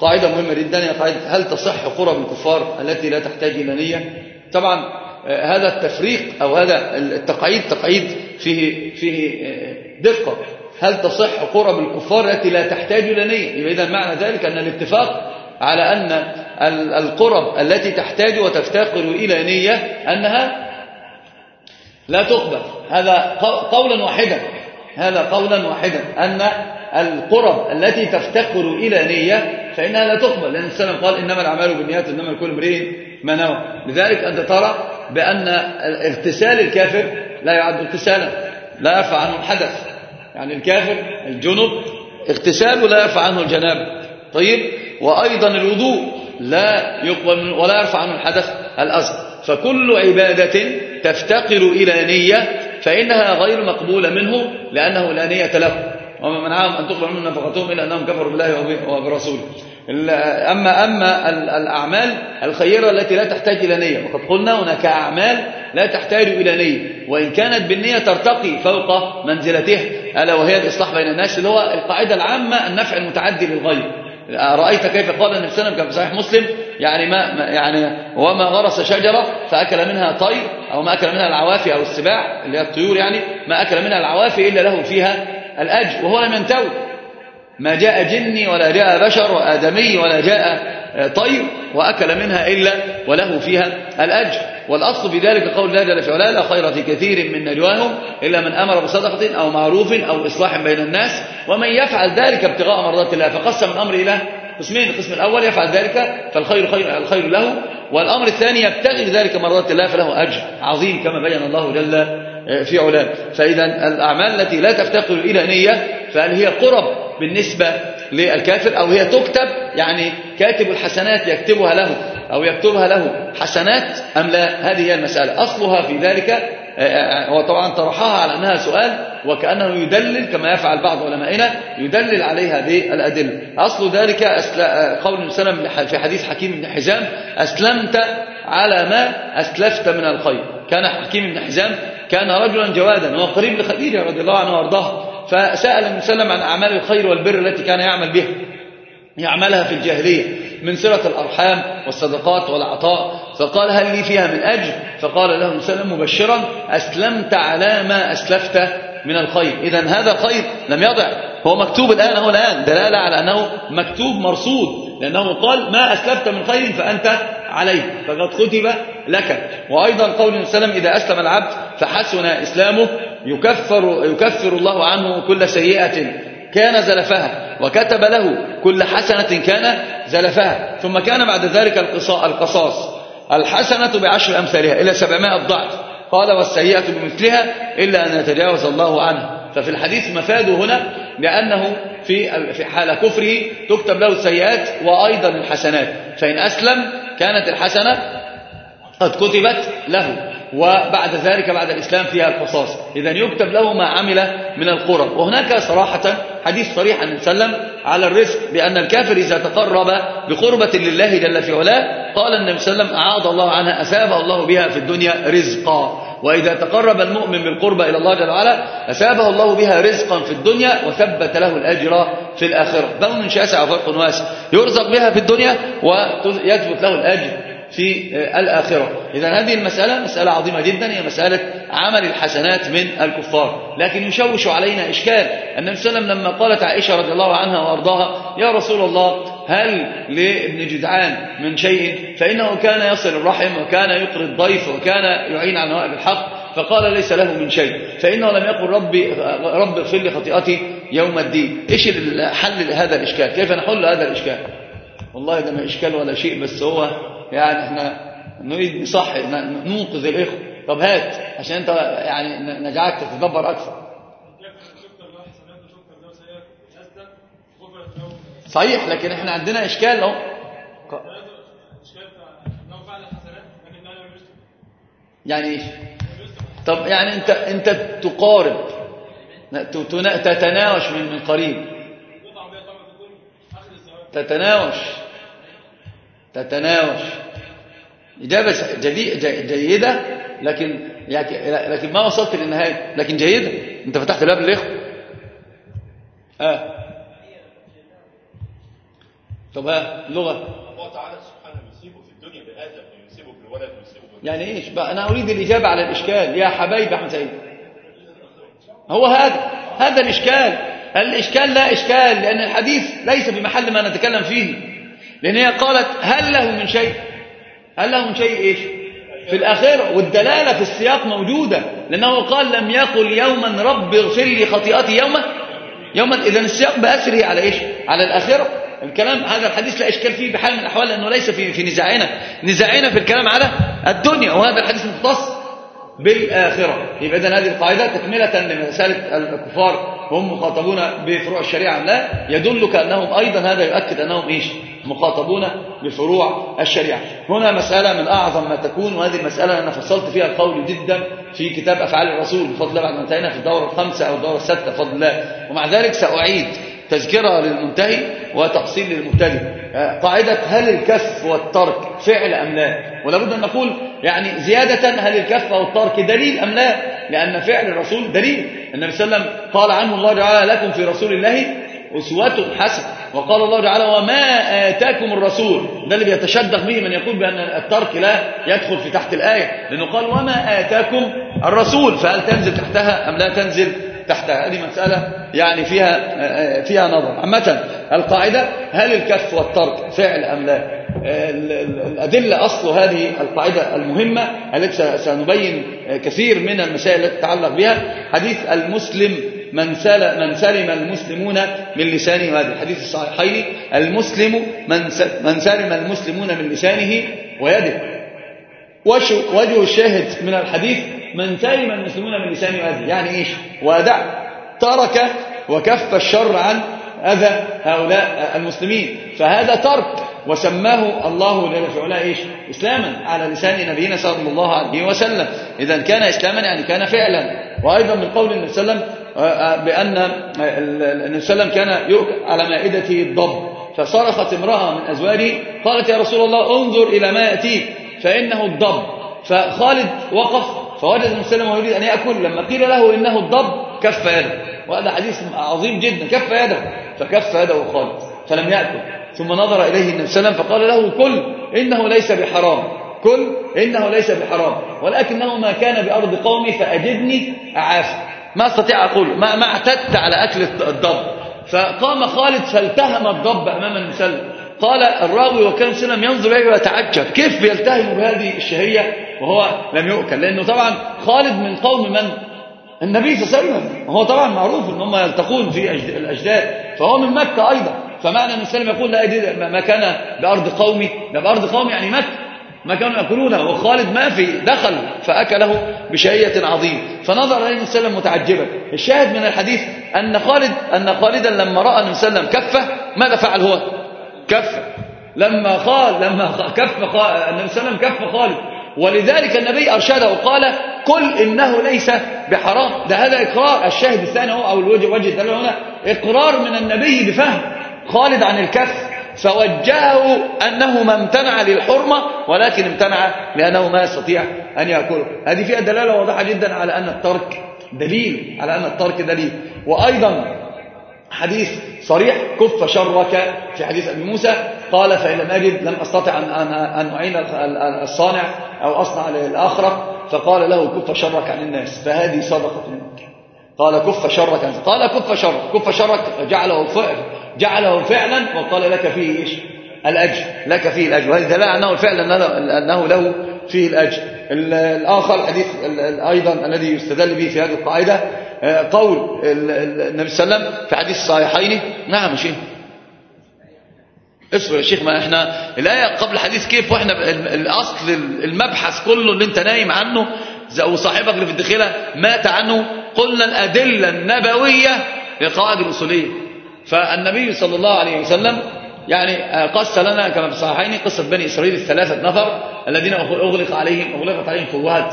قاعدة مهمة جدا. هي قاعدة هل تصح قرب الكفار التي لا تحتاج إلى نية؟ طبعا هذا التفريق أو هذا التقعيد تقعيد فيه, فيه دقة. هل تصح قرب الكفار التي لا تحتاج إلى نية؟ إذا معنى ذلك أن الاتفاق على أن القرب التي تحتاج وتفتقر إلى نية أنها لا تقبل. هذا قولا واحدا. هذا قولا واحدا. أن القرب التي تفتقر إلى نية فإنها لا تقبل لأن السلام قال إنما الأعمال بالنيات إنما لكل امرئ ما نوى. لذلك أنت ترى بأن اغتسال الكافر لا يعد اغتسالا لا يرفع عنه الحدث. يعني الكافر الجنب اغتساله لا يرفع عنه الجنابه طيب؟ وأيضا الوضوء لا يقبل ولا يرفع عنه الحدث الأصغر فكل عبادة تفتقر إلى نية فإنها غير مقبولة منه لأنه لا نية له. وما منعهم أن تقبل منهم نفقتهم إلا أنهم كفروا بالله وبرسوله. أما أما الأعمال الخيرة التي لا تحتاج إلى نية. وقد قلنا هناك أعمال لا تحتاج إلى نية. وإن كانت بالنية ترتقي فوق منزلتها ألا وهي الإصلاح بين الناس. اللي هو القاعدة العامة النفع المتعدي للغير. رأيت كيف قال النبي صلى الله عليه وسلم في صحيح مسلم؟ يعني ما يعني وما غرس شجرة فأكل منها طير أو ما أكل منها العوافي أو السباع اللي هي الطيور يعني ما أكل منها العوافي إلا له فيها الأجر وهو لم ينتوي. ما جاء جني ولا جاء بشر وآدمي ولا جاء طير وأكل منها إلا وله فيها الأجر. والأصل في ذلك قول الله جل وعلا لا خير في كثير من نجواهم إلا من أمر بصدقة أو معروف أو إصلاح بين الناس. ومن يفعل ذلك ابتغاء مرضات الله فقسم الأمر إلى قسمين. القسم الأول يفعل ذلك فالخير خير الخير له. والأمر الثاني يبتغي ذلك مرضات الله فله أجر عظيم كما بين الله جل في علاه فإذا الأعمال التي لا تفتقر إلى نية فهل هي قرب بالنسبة للكافر؟ أو هي تكتب يعني كاتب الحسنات يكتبها له أو يكتبها له حسنات أم لا؟ هذه هي المسألة. أصلها في ذلك هو طبعا طرحها على أنها سؤال وكأنه يدلل كما يفعل بعض علمائنا يدلل عليها بالأدلة. أصل ذلك قول سلم في حديث حكيم بن حزام أسلمت على ما أسلفت من الخير. كان حكيم بن حزام كان رجلا جوادا وهو قريب لخديجة رضي الله عنها وارضاها فسأل النبي صلى الله عليه وسلم عن أعمال الخير والبر التي كان يعمل بها. يعملها في الجاهلية من صلة الأرحام والصدقات والعطاء. فقال هل لي فيها من أجر؟ فقال له وسلم مبشرا أسلمت على ما أسلفت من الخير. إذا هذا خير لم يضع. هو مكتوب الآن هو الآن دلالة على أنه مكتوب مرصود لأنه قال ما أسلفت من خير فأنت عليه فقد كتب لك. وأيضا قول وسلم إذا أسلم العبد فحسن إسلامه يكفر, يكفر الله عنه كل سيئة كان زلفها وكتب له كل حسنة كان زلفها. ثم كان بعد ذلك القصاص. الحسنة بعشر أمثالها إلى سبعمائة ضعف. قال والسيئة بمثلها إلا أن يتجاوز الله عنها ففي الحديث مفاد هنا لأنه في في حال كفره تكتب له السيئات وأيضا الحسنات. فإن أسلم كانت الحسنة قد كتبت له. وبعد ذلك بعد الإسلام فيها القصاص. إذا يكتب له ما عمل من القرب وهناك صراحة حديث صريح عن وسلم على الرزق بأن الكافر إذا تقرب بقربة لله جل في علاه قال النبي صلى الله عليه وسلم أعاض الله عنها أسابه الله بها في الدنيا رزقا. وإذا تقرب المؤمن بالقربة إلى الله جل وعلا أسابه الله بها رزقا في الدنيا وثبت له الأجر في الآخرة. بون شاسع وفرق واسع يرزق بها في الدنيا ويثبت له الأجر. في الآخرة. إذا هذه المسألة مسألة عظيمة جدا هي مسألة عمل الحسنات من الكفار. لكن يشوش علينا إشكال النبي صلى الله عليه وسلم لما قالت عائشة رضي الله عنها وأرضاها يا رسول الله هل لابن جدعان من شيء؟ فإنه كان يصل الرحم وكان يقري الضيف وكان يعين على نوائب الحق فقال ليس له من شيء. فإنه لم يقل ربي رب اغفر لي خطيئتي يوم الدين. إيش حل هذا الإشكال؟ كيف نحل هذا الإشكال؟ والله ده ما إشكال ولا شيء بس هو يعني إحنا نريد نصح ننقذ الإخوة. طب هات عشان أنت يعني نجعلك تتدبر أكثر. صحيح لكن إحنا عندنا إشكال أهو. يعني إيش؟ طب يعني أنت أنت تقارب تتناوش من من قريب. تتناوش. تتناوش. إجابة جيدة لكن لكن ما وصلت للنهاية. لكن جيدة. أنت فتحت الباب للإخوة. آه. طب ها لغة الله تعالى سبحانه يصيبه في الدنيا بآدم ويصيبه في الولد ويصيبه في يعني إيش بقى؟ أنا أريد الإجابة على الإشكال. يا حبايب احمد سعيد هو هذا. هذا الإشكال. الإشكال لا إشكال لأن الحديث ليس بمحل ما نتكلم فيه. لأن هي قالت هل له من شيء؟ هل له من شيء إيش؟ في الاخره والدلالة في السياق موجودة لأنه قال لم يقل يوما رب اغفر لي خطيئتي يوما يوما إذا السياق بأسره على إيش؟ على الاخره الكلام هذا الحديث لا إشكال فيه بحال من الاحوال لأنه ليس في في نزاعنا. نزاعنا في الكلام على الدنيا وهذا الحديث مختص بالآخرة. يبقى إذن هذه القاعدة تكملة لمسألة الكفار هم مخاطبون بفروع الشريعة لا؟ يدلك أنهم أيضا هذا يؤكد أنهم إيش؟ مخاطبون بفروع الشريعة. هنا مسألة من أعظم ما تكون وهذه المسألة أنا فصلت فيها القول جدا في كتاب أفعال الرسول بفضل الله بعد ما انتهينا في الدورة الخامسة أو الدورة السادسة بفضل الله. ومع ذلك سأعيد تذكرة للمنتهي وتحصيل للمبتدئ. قاعدة هل الكف والترك فعل أم لا؟ ولا بد أن نقول يعني زيادة هل الكف والترك دليل أم لا؟ لأن فعل الرسول دليل. النبي صلى الله عليه وسلم قال عنه الله تعالى لكم في رسول الله أسوة حسنة. وقال الله تعالى وما آتاكم الرسول. ده اللي بيتشدق به من يقول بأن الترك لا يدخل في تحت الآية. لأنه قال وما آتاكم الرسول. فهل تنزل تحتها أم لا تنزل تحتها؟ هذه مسألة يعني فيها فيها نظر. عامة القاعدة هل الكف والترك فعل أم لا؟ الأدلة أصل هذه القاعدة المهمة التي سنبين كثير من المسائل التي تتعلق بها. حديث المسلم من سلم, من سلم المسلمون من لسانه. هذا الحديث الصحيحين. المسلم من سلم المسلمون من لسانه ويده. وجه الشاهد من الحديث من سلم المسلمون من لسانه ويده. يعني إيش؟ ودع ترك وكف الشر عن أذى هؤلاء المسلمين. فهذا ترك. وسماه الله جل في علاه إيش؟ إسلاما على لسان نبينا صلى الله عليه وسلم. اذا كان إسلاما يعني كان فعلا. وأيضا من قول النبي صلى الله عليه وسلم بأن النبي صلى الله عليه وسلم كان يؤكل على مائدته الضب. فصرخت امرأة من أزواجه قالت يا رسول الله انظر إلى ما يأتيك فإنه الضب. فخالد وقف فوجد النبي صلى الله عليه وسلم يريد أن يأكل لما قيل له إنه الضب كف يده. وهذا حديث عظيم جدا كف يده. فكف يده خالد فلم يأكل. ثم نظر إليه النبي صلى الله عليه وسلم فقال له كل إنه ليس بحرام. كل إنه ليس بحرام. ولكنه ما كان بأرض قومي فأجدني أعافى. ما أستطيع أقول. ما, ما اعتدت على أكل الضب. فقام خالد فالتهم الضب أمام المسلم قال الراوي وكان سلم ينظر إليه ويتعجب كيف بيلتهم بهذه الشهية وهو لم يؤكل؟ لأنه طبعا خالد من قوم من؟ النبي صلى الله عليه وسلم. هو طبعا معروف إن هم يلتقون في الأجداد. فهو من مكة أيضا. فمعنى أن السلم يقول لا ما كان بأرض قومي. ده بأرض قومي يعني مكة. ما كانوا ياكلونه وخالد ما في دخل فأكله بشهية عظيم. فنظر اليه السلم متعجبا. الشاهد من الحديث أن خالد أن خالدا لما رأى النبي صلى الله عليه وسلم كفه ماذا فعل هو؟ كف. لما قال لما كف النبي صلى الله عليه وسلم كف خالد. ولذلك النبي أرشده وقال قل إنه ليس بحرام. ده هذا إقرار الشاهد الثاني هو أو الوجه وجه هنا. إقرار من النبي بفهم خالد عن الكف. فوجهه أنه ما امتنع للحرمة ولكن امتنع لأنه ما يستطيع أن يأكله. هذه فيها دلالة واضحة جدا على أن الترك دليل على أن الترك دليل. وأيضا حديث صريح كف شرك في حديث أبي موسى قال فإن لم أجد لم أستطع أن, أن أعين الصانع أو أصنع للآخرة فقال له كف شرك عن الناس. فهذه صدقة منك قال كف شرك قال كف شرك. كف شرك جعله فعل. جعله فعلا وقال لك فيه إيش؟ الأجر. لك فيه الأجر. وهذا دلالة أنه فعلا أنه له فيه الأجر. الآخر الحديث أيضا الذي يستدل به في هذه القاعدة قول النبي صلى الله عليه وسلم في حديث الصحيحين. نعم يا شيخ. اصبر يا شيخ ما إحنا الآية قبل الحديث كيف وإحنا الأصل المبحث كله اللي أنت نايم عنه وصاحبك اللي في الدخيلة مات عنه قلنا الأدلة النبوية للقواعد الأصولية. فالنبي صلى الله عليه وسلم يعني قص لنا كما في الصحيحين قصة بني إسرائيل الثلاثة نفر الذين أغلق عليهم أغلقت عليهم فوهات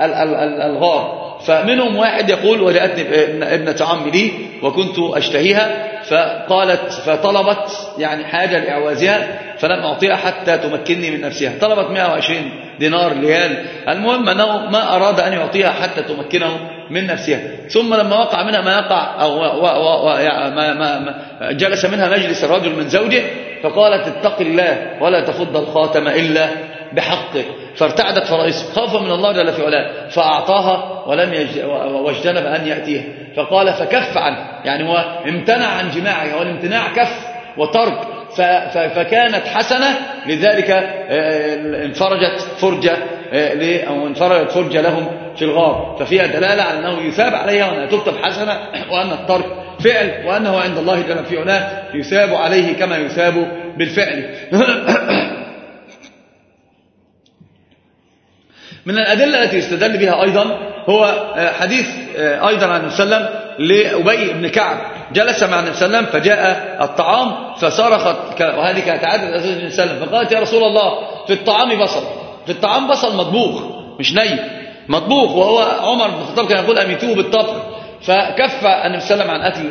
الغار. فمنهم واحد يقول وجاءتني ابنة عمي لي وكنت أشتهيها. فقالت فطلبت يعني حاجة لإعوازها فلم أعطيها حتى تمكنني من نفسها. طلبت 120 دينار ريال. المهم أنه ما أراد أن يعطيها حتى تمكنه من نفسها. ثم لما وقع منها ما يقع أو و و و ما ما ما جلس منها مجلس الرجل من زوجه فقالت اتق الله ولا تفض الخاتم إلا بحقه. فارتعدت فرائسه خوفا من الله جل في علاه فأعطاها ولم يج... واجتنب أن يأتيها. فقال فكف عنه. يعني هو امتنع عن جماعها والامتناع كف وترك. ف... ف... فكانت حسنة لذلك آه، انفرجت فرجة آه، أو انفرجت فرجة لهم في الغار. ففيها دلالة على أنه يثاب عليها وأنها تكتب حسنة وأن الترك فعل وأنه عند الله جل في علاه يثاب عليه كما يثاب بالفعل. من الأدلة التي يستدل بها أيضا هو آه، حديث آه، أيضا عن النبي صلى الله عليه وسلم لأبي بن كعب. جلس مع النبي صلى الله عليه وسلم فجاء الطعام فصرخت وهذه كانت عادة النبي صلى الله عليه وسلم. فقالت يا رسول الله في الطعام بصل. في الطعام بصل مطبوخ مش ني مطبوخ. وهو عمر بن الخطاب كان يقول أميتوه بالطبخ فكف النبي صلى الله عليه وسلم عن أكل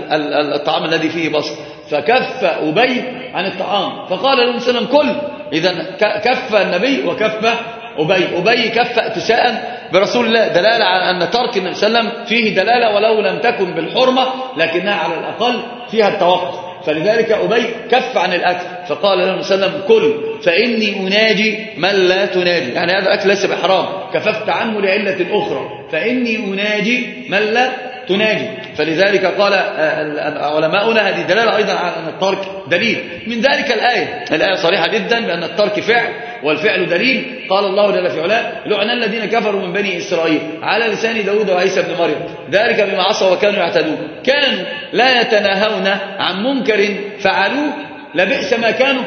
الطعام الذي فيه بصل. فكف أبي عن الطعام. فقال النبي صلى الله عليه وسلم كل. إذا كف النبي وكف أبي أبي كف أتساء برسول الله دلالة على أن ترك النبي صلى الله عليه وسلم فيه دلالة ولو لم تكن بالحرمة لكنها على الأقل فيها التوقف. فلذلك أبي كف عن الأكل فقال له صلى الله عليه وسلم كل فإني أناجي من لا تناجي. يعني هذا أكل ليس بحرام كففت عنه لعلة أخرى فإني أناجي من لا تناجي. فلذلك قال آه، علماؤنا هذه دلالة أيضا على أن الترك دليل. من ذلك الآية. الآية صريحة جدا بأن الترك فعل والفعل دليل. قال الله جل في علاه لعن الذين كفروا من بني إسرائيل على لسان داود وعيسى بن مريم. ذلك بما عصوا وكانوا يعتدون. كانوا لا يتناهون عن منكر فعلوه. لبئس ما كانوا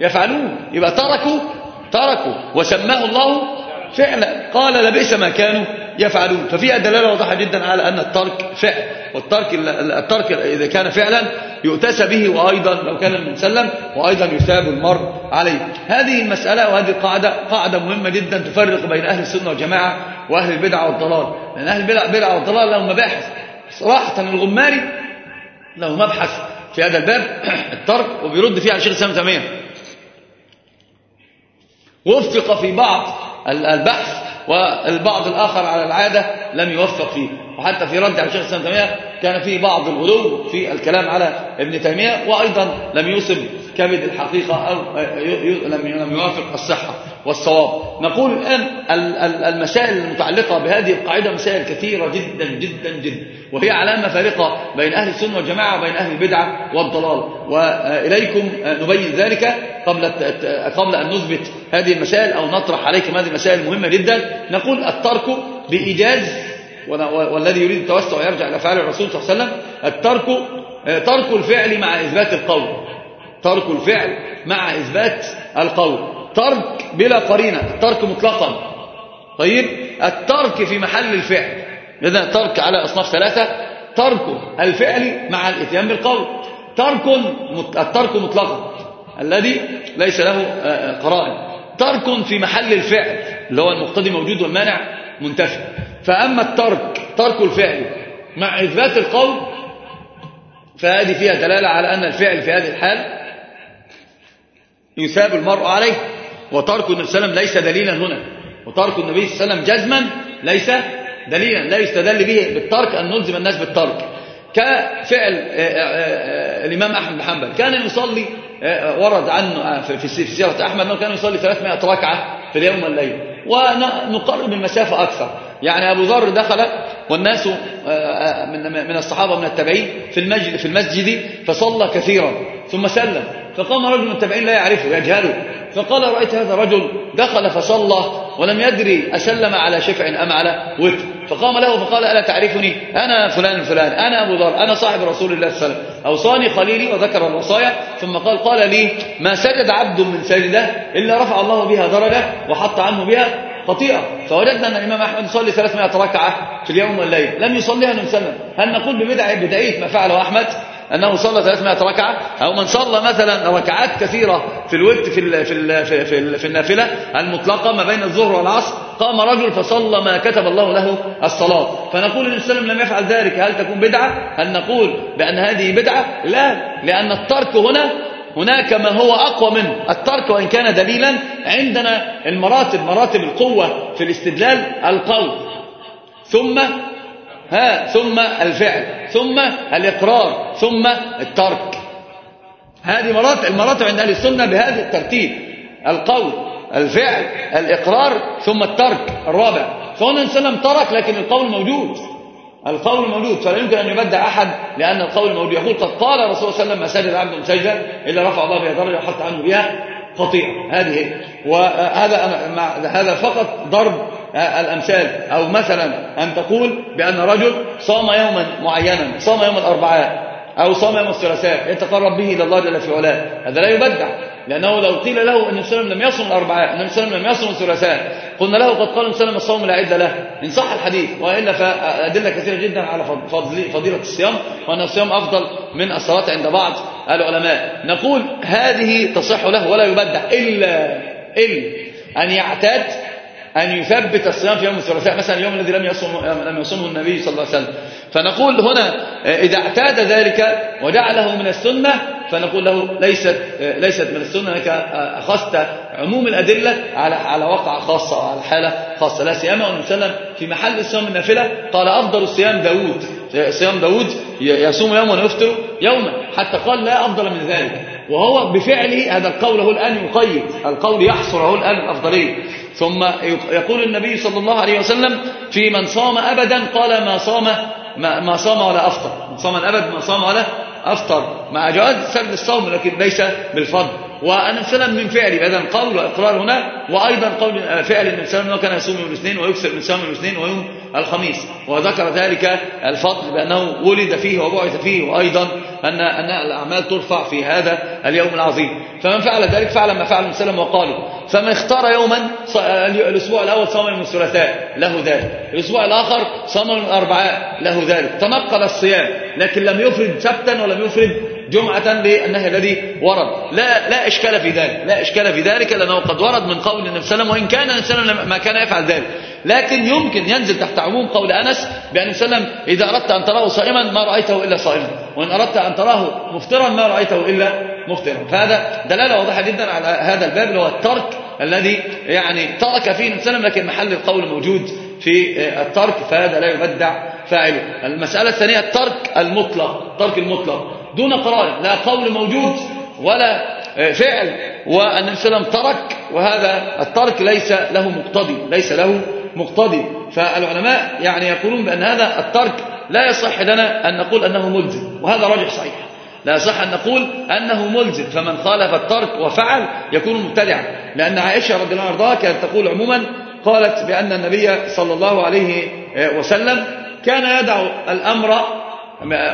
يفعلون. يبقى تركوا تركوا. وسماه الله فعلا. قال لبئس ما كانوا يفعلون. ففيها دلالة واضحة جدا على أن الترك فعل. والترك الترك إذا كان فعلا يؤتسى به وأيضا لو كان مسلم وأيضا يثاب المرء عليه. هذه المسألة وهذه القاعدة قاعدة مهمة جدا تفرق بين أهل السنة والجماعة وأهل البدع والضلال. لأن أهل البدع والضلال لهم مباحث. صراحة الغماري له مبحث في هذا الباب. الترك وبيرد فيه على شيخ الإسلام تيمية. وفق في بعض البحث والبعض الآخر على العادة لم يوفق فيه. وحتى في رد على شيخ الإسلام تيمية كان فيه بعض الغلو في الكلام على ابن تيمية وأيضا لم يوصل كبد الحقيقة أو لم يوافق الصحة والصواب. نقول الآن المسائل المتعلقة بهذه القاعدة مسائل كثيرة جدا جدا جدا. وهي علامة فارقة بين أهل السنة والجماعة وبين أهل البدعة والضلال. وإليكم نبين ذلك قبل قبل أن نثبت هذه المسائل أو نطرح عليكم هذه المسائل المهمة جدا. نقول الترك بإيجاز والذي يريد التوسع يرجع إلى فعل الرسول صلى الله عليه وسلم الترك ترك الفعل مع إثبات القول. ترك الفعل مع إثبات القول. ترك بلا قرينة الترك مطلقا. طيب؟ الترك في محل الفعل. إذا ترك على أصناف ثلاثة. ترك الفعل مع الإتيان بالقول. ترك الترك مطلقا. الذي ليس له آه، آه، قرائن. ترك في محل الفعل اللي هو المقتضي موجود والمانع منتفي. فأما الترك ترك الفعل مع إثبات القول فهذه فيها دلالة على أن الفعل في هذه الحال يثاب المرء عليه وترك النبي صلى الله عليه وسلم ليس دليلا هنا. وترك النبي صلى الله عليه وسلم جزما ليس دليلا لا يستدل به بالترك أن نلزم الناس بالترك. كفعل آه، آه، آه، الإمام أحمد بن حنبل كان يصلي ورد عنه في سيرة أحمد أنه كان يصلي 300 ركعة في اليوم والليل. ونقرب المسافة أكثر. يعني أبو ذر دخل والناس من الصحابة من التابعين في المسجد, في المسجد فصلى كثيرا. ثم سلم. فقام رجل من التابعين لا يعرفه يجهله. فقال رأيت هذا الرجل دخل فصلى ولم يدري أسلم على شفع أم على وتر. فقام له فقال ألا تعرفني؟ أنا فلان الفلان أنا أبو ذر أنا صاحب رسول الله صلى الله عليه وسلم. أوصاني خليلي وذكر الوصايا ثم قال قال لي ما سجد عبد من سجدة إلا رفع الله بها درجة وحط عنه بها خطيئة. فوجدنا أن الإمام أحمد يصلي 300 ركعة في اليوم والليل. لم يصليها النبي صلى هل نقول ببدعة بدعية ما فعله أحمد؟ أنه صلى 300 ركعة أو من صلى مثلا ركعات كثيرة في الود في ال في ال في, في, في النافلة المطلقة ما بين الظهر والعصر قام رجل فصلى ما كتب الله له الصلاة. فنقول النبي صلى الله عليه وسلم لم يفعل ذلك. هل تكون بدعة؟ هل نقول بأن هذه بدعة؟ لا لأن الترك هنا هناك ما هو أقوى منه. الترك وإن كان دليلا عندنا المراتب مراتب القوة في الاستدلال القول. ثم ها ثم الفعل ثم الإقرار ثم الترك. هذه مراتب المراتب عند أهل السنة بهذا الترتيب. القول الفعل الإقرار ثم الترك. الرابع فهنا وسلم ترك لكن القول موجود. القول موجود فلا يمكن أن يبدع أحد لأن القول موجود. يقول قد قال صلى الله عليه وسلم ما سجد عبد إلا رفع الله بها درجة وحط عنه بها خطيئة هذه وهذا هذا فقط ضرب الأمثال. أو مثلا أن تقول بأن رجل صام يوما معينا صام يوم الأربعاء أو صام يوم الثلاثاء يتقرب به إلى الله جل في علاه. هذا لا يبدع لأنه لو قيل له أن النبي لم يصم الأربعاء النبي عليه وسلم لم يصم الثلاثاء قلنا له قد قال النبي الصوم لا عدة له. إن صح الحديث وإلا فأدلة كثيرة جدا على فضيلة الصيام وأن الصيام أفضل من الصلاة عند بعض العلماء. نقول هذه تصح له ولا يبدع إلا إلا أن يعتاد أن يثبت الصيام في يوم الثلاثاء مثلا اليوم الذي لم يصوم لم يصومه النبي صلى الله عليه وسلم. فنقول هنا إذا اعتاد ذلك وجعله من السنة فنقول له ليست ليست من السنة انك أخذت عموم الأدلة على على واقع خاصة وعلى حالة خاصة. لا سيما أن وسلم في محل الصيام النافلة قال أفضل الصيام داوود صيام داوود يصوم يوما ويفطر يوما. حتى قال لا أفضل من ذلك. وهو بفعله هذا القول هو الآن يقيد. القول يحصر هو الآن الأفضلية. ثم يقول النبي صلى الله عليه وسلم في من صام ابدا قال ما صام ما, ما صام ولا أفطر. من صام الأبد ما صام ولا أفطر. مع جواز سرد الصوم لكن ليس بالفضل. وأن سلم من فعله إذا قول وإقرار هنا وأيضا قول فعل النبي صلى الله عليه وسلم كان يصوم يوم الاثنين ويكسر من صوم الاثنين ويوم الخميس. وذكر ذلك الفضل بأنه ولد فيه وبعث فيه وأيضا أن أن الأعمال ترفع في هذا اليوم العظيم. فمن فعل ذلك فعل ما فعل النبي صلى وقالوا. فمن اختار يوما الأسبوع الأول صام يوم الثلاثاء له ذلك. الأسبوع الآخر صام يوم الأربعاء له ذلك. تنقل الصيام لكن لم يفرد سبتا ولم يفرد جمعة للنهي الذي ورد. لا لا إشكال في ذلك. لا إشكال في ذلك لأنه قد ورد من قول النبي صلى الله عليه وسلم وإن كان النبي صلى الله عليه وسلم ما كان يفعل ذلك. لكن يمكن ينزل تحت عموم قول أنس بأن النبي صلى الله عليه وسلم إذا أردت أن تراه صائما ما رأيته إلا صائما وإن أردت أن تراه مفطرا ما رأيته إلا مفطرا. فهذا دلالة واضحة جدا على هذا الباب اللي هو الترك الذي يعني ترك فيه النبي صلى الله عليه وسلم لكن محل القول موجود في الترك فهذا لا يبدع فاعله. المسألة الثانية الترك المطلق الترك المطلق. دون قرار لا قول موجود ولا فعل. والنبي صلى الله عليه وسلم ترك وهذا الترك ليس له مقتضي ليس له مقتضي. فالعلماء يعني يقولون بأن هذا الترك لا يصح لنا أن نقول أنه ملزم وهذا راجح صحيح. لا يصح أن نقول أنه ملزم. فمن خالف الترك وفعل يكون مبتدعا. لأن عائشة رضي الله عنها كانت تقول عموما قالت بأن النبي صلى الله عليه وسلم كان يدع الأمر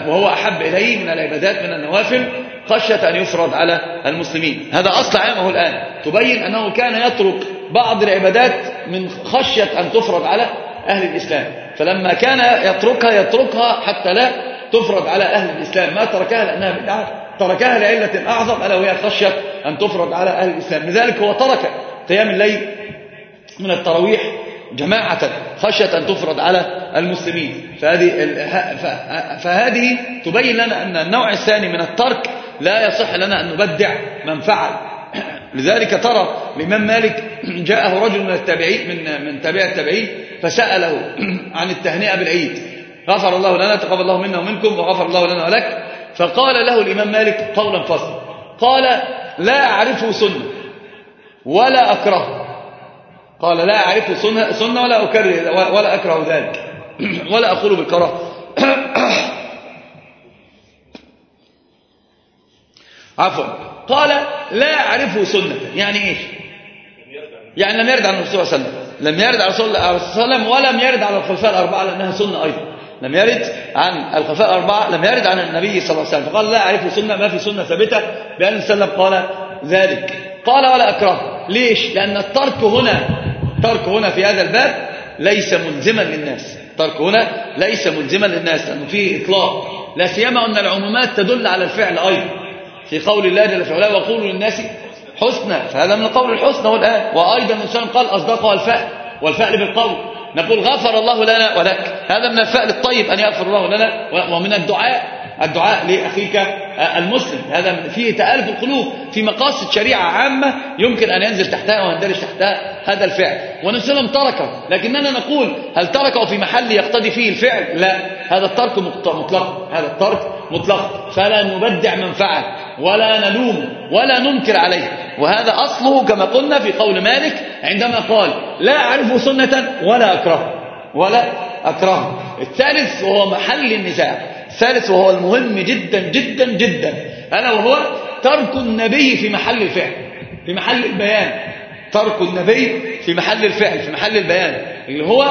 وهو أحب إليه من العبادات من النوافل خشية أن يفرض على المسلمين. هذا أصل عامه الآن. تبين أنه كان يترك بعض العبادات من خشية أن تفرض على أهل الإسلام. فلما كان يتركها يتركها حتى لا تفرض على أهل الإسلام. ما تركها لأنها بدعة تركها لعلة أعظم ألا وهي خشية أن تفرض على أهل الإسلام. لذلك هو ترك قيام الليل من التراويح جماعة خشية أن تفرض على المسلمين. فهذه, فهذه تبين لنا أن النوع الثاني من الترك لا يصح لنا أن نبدع من فعل. لذلك ترى الإمام مالك جاءه رجل من التابعين من من تابع التابعين فسأله عن التهنئة بالعيد. غفر الله لنا تقبل الله منا ومنكم وغفر الله لنا ولك. فقال له الإمام مالك قولا فصلا. قال لا أعرفه سنة ولا أكرهه. قال لا أعرف سنة, ولا أكره ولا أكره ذلك. ولا أقول بالكراهة. عفوا. قال لا أعرفه سنة. يعني إيش؟ يعني لم يرد عن الرسول صلى الله عليه وسلم. لم يرد عن الرسول صلى الله عليه وسلم ولم يرد عن الخلفاء الأربعة لأنها سنة أيضا. لم يرد عن الخلفاء الأربعة لم يرد عن النبي صلى الله عليه وسلم. فقال لا أعرف سنة ما في سنة ثابتة. بأن النبي قال ذلك. قال ولا أكره. ليش؟ لأن الترك هنا ترك هنا في هذا الباب ليس ملزما للناس. ترك هنا ليس ملزما للناس لأنه فيه إطلاق. لا سيما أن العمومات تدل على الفعل أيضا. في قول الله جل في علاه وقولوا للناس حسنى فهذا من قول الحسنى والآن وأيضا الإنسان قال أصدقها الفعل. والفعل بالقول. نقول غفر الله لنا ولك. هذا من الفعل الطيب أن يغفر الله لنا ومن الدعاء الدعاء لأخيك المسلم. هذا فيه تآلف القلوب في مقاصد شريعة عامة يمكن أن ينزل تحتها ويندرج تحتها هذا الفعل. ونسلم تركه. لكننا نقول هل تركه في محل يقتضي فيه الفعل؟ لا. هذا الترك مطلق. هذا الترك مطلقا فلا نبدع من فعل ولا نلوم ولا ننكر عليه. وهذا أصله كما قلنا في قول مالك عندما قال لا أعرف سنة ولا أكره. ولا أكره. الثالث وهو محل النزاع. الثالث وهو المهم جدا جدا جدا. ألا وهو ترك النبي في محل الفعل في محل البيان. ترك النبي في محل الفعل في محل البيان. اللي هو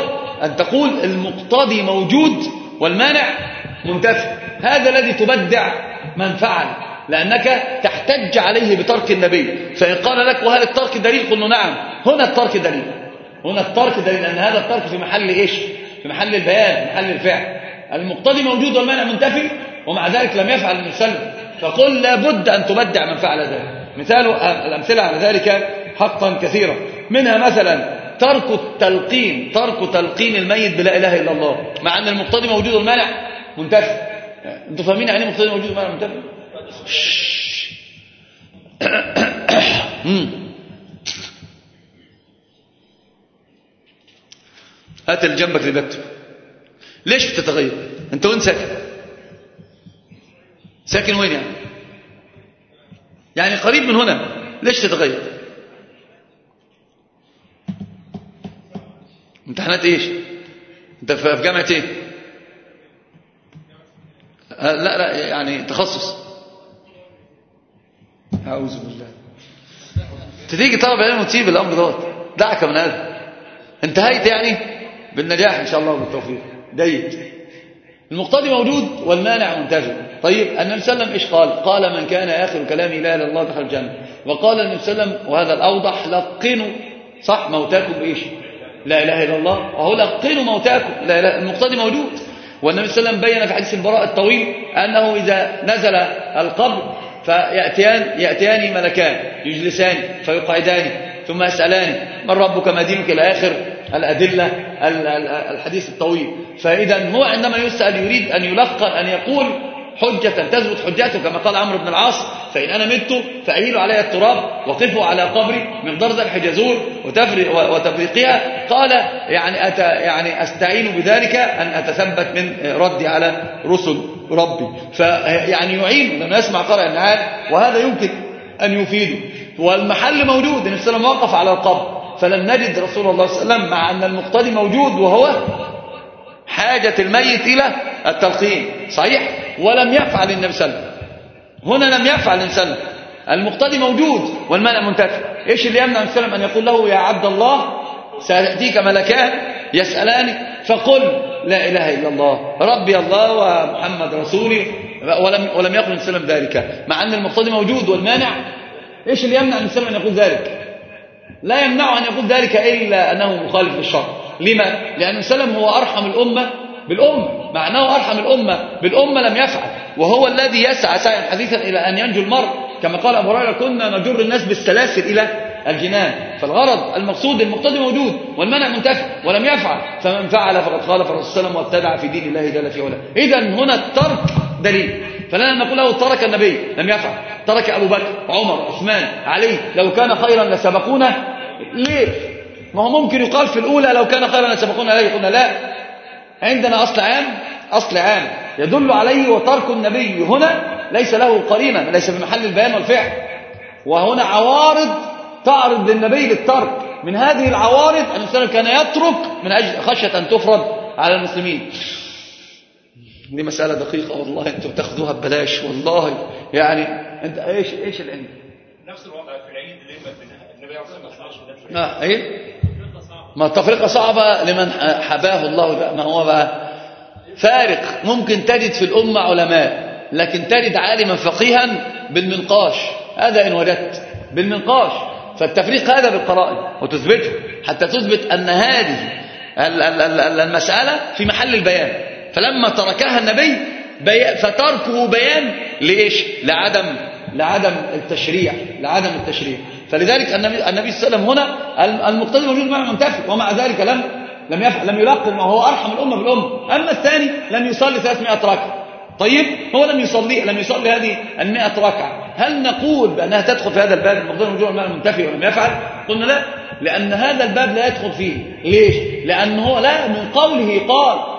أن تقول المقتضي موجود والمانع منتفي. هذا الذي تبدع من فعل لأنك تحتج عليه بترك النبي. فإن قال لك وهل الترك دليل؟ قلنا نعم. هنا الترك دليل. هنا الترك دليل أن هذا الترك في محل إيش؟ في محل البيان في محل الفعل. المقتضي موجود والمانع منتفي ومع ذلك لم يفعل وسلم فقل لابد أن تبدع من فعل ذلك. مثال الأمثلة على ذلك حقا كثيرا. منها مثلا ترك التلقين ترك تلقين الميت بلا إله إلا الله مع أن المقتضي موجود والمانع منتفي. أنتوا فاهمين يعني المقتضي موجود والمانع منتفي؟ هات جنبك اللي بكتب ليش بتتغير؟ انت وين ساكن؟ ساكن وين يعني؟ يعني قريب من هنا ليش تتغير؟ امتحانات إيش؟ انت في جامعة إيه؟ لا لا يعني تخصص. أعوذ بالله. تيجي طلب علم وتسيب الأمر دوت. دعك من هذا انتهيت يعني؟ بالنجاح إن شاء الله وبالتوفيق جيد. المقتضي موجود والمانع منتفي طيب النبي صلى الله عليه وسلم إيش قال؟ قال من كان آخر كلامه لا إله إلا الله دخل الجنة. وقال النبي صلى الله عليه وسلم وهذا الأوضح لقنوا صح موتاكم بايش لا إله إلا الله. وهو لقنوا موتاكم. لا إله المقتضي موجود. والنبي صلى الله عليه وسلم بين في حديث البراء الطويل أنه إذا نزل القبر فيأتيان يأتيان ملكان يجلسان فيقعدان ثم يسألان من ربك؟ ما دينك إلى اخر الأدلة الحديث الطويل. فإذا هو عندما يسأل يريد أن يلقن أن يقول حجة تثبت حجته كما قال عمرو بن العاص فإن أنا مت فأهيلوا علي التراب وقفوا على قبري مقدار ذبح جزور وتفريقها. قال يعني أت يعني أستعين بذلك أن أتثبت من ردي على رسل ربي. فيعني يعين لما يسمع قرأ النعال وهذا يمكن أن يفيده. والمحل موجود النبي صلى الله عليه وسلم وقف على القبر. فلم نجد رسول الله صلى الله عليه وسلم مع أن المقتدي موجود وهو حاجة الميت إلى التلقين. صحيح؟ ولم يفعل النبي صلى الله عليه وسلم. هنا لم يفعل النبي صلى الله عليه وسلم. المقتدي موجود والمانع منتفي إيش اللي يمنع النبي صلى الله عليه وسلم أن يقول له يا عبد الله سيأتيك ملكان يسألاني فقل لا إله إلا الله ربي الله ومحمد رسولي ولم ولم يقل النبي صلى الله عليه وسلم ذلك مع أن المقتدي موجود والمانع. إيش اللي يمنع النبي صلى الله عليه وسلم أن يقول ذلك؟ لا يمنع أن يقول ذلك إلا أنه مخالف للشرع. لما؟ لأن سلم هو أرحم الأمة بالأمة مع أنه أرحم الأمة بالأمة لم يفعل. وهو الذي يسعى سعيا حديثا إلى أن ينجو المرء. كما قال أبو هريرة كنا نجر الناس بالسلاسل إلى الجنان. فالغرض المقصود المقتضي موجود والمنع منتفع ولم يفعل. فمن فعل فقد خالف الرسول صلى الله عليه وسلم وابتدع في دين الله جل في علاه. إذا هنا الترك دليل. فلا نقول له ترك النبي. لم يفعل. ترك أبو بكر عمر عثمان علي. لو كان خيرا لسبقونا. ليه ما هو ممكن يقال في الأولى لو كان خيرا لسبقونا. عليه قلنا لا. عندنا أصل عام أصل عام. يدل عليه وترك النبي هنا ليس له قرينة ليس في محل البيان والفعل. وهنا عوارض تعرض للنبي للترك. من هذه العوارض أن كان يترك من أجل خشية أن تفرض على المسلمين. دي مسألة دقيقة والله أنتم بتاخدوها ببلاش والله. يعني أنت إيش إيش العلم؟ نفس الوضع في العيد لما النبي عليه الصلاة والسلام آه إيه؟ ما التفرقة صعبة لمن حباه الله بقى ما هو بقى فارق. ممكن تجد في الأمة علماء لكن تجد عالما فقيها بالمنقاش. هذا إن وجدت بالمنقاش. فالتفريق هذا بالقرائن وتثبته حتى تثبت أن هذه المسألة في محل البيان. فلما تركها النبي بي فتركه بيان لإيش؟ لعدم لعدم التشريع لعدم التشريع. فلذلك النبي, النبي صلى الله عليه وسلم هنا المقتدي موجود معه منتفي ومع ذلك لم لم يفعل لم يلقن وهو أرحم الأمة بالامه أما الثاني لم يصلي 300 ركعة. طيب هو لم يصلي لم يصلي هذه ال 100 ركعة. هل نقول بأنها تدخل في هذا الباب؟ المقتدي موجود معه منتفي ولم يفعل. قلنا لا لأن هذا الباب لا يدخل فيه. ليش؟ لأن هو لا من قوله قال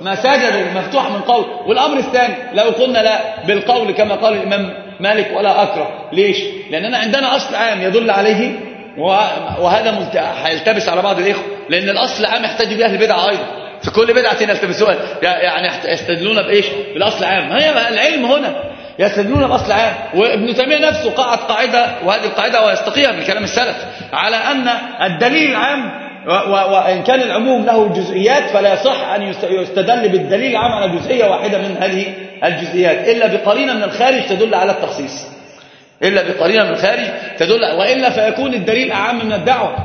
مساجد مفتوحة من قول والأمر الثاني لو قلنا لا بالقول كما قال الإمام مالك ولا أكره. ليش؟ لأننا عندنا أصل عام يدل عليه وهذا هيلتبس على بعض الإخوة. لأن الأصل العام يحتاج به البدع أيضا. في كل بدعة يلتبسوها يعني يستدلون بإيش؟ بالأصل العام هي العلم هنا. يستدلون بأصل عام. وابن تيمية نفسه قعد قاعدة وهذه القاعدة ويستقيها من كلام السلف على أن الدليل العام وإن كان العموم له جزئيات فلا يصح أن يستدل بالدليل على جزئية واحدة من هذه الجزئيات. إلا بقرينة من الخارج تدل على التخصيص. إلا بقرينة من الخارج تدل وإلا فيكون الدليل أعم من الدعوة.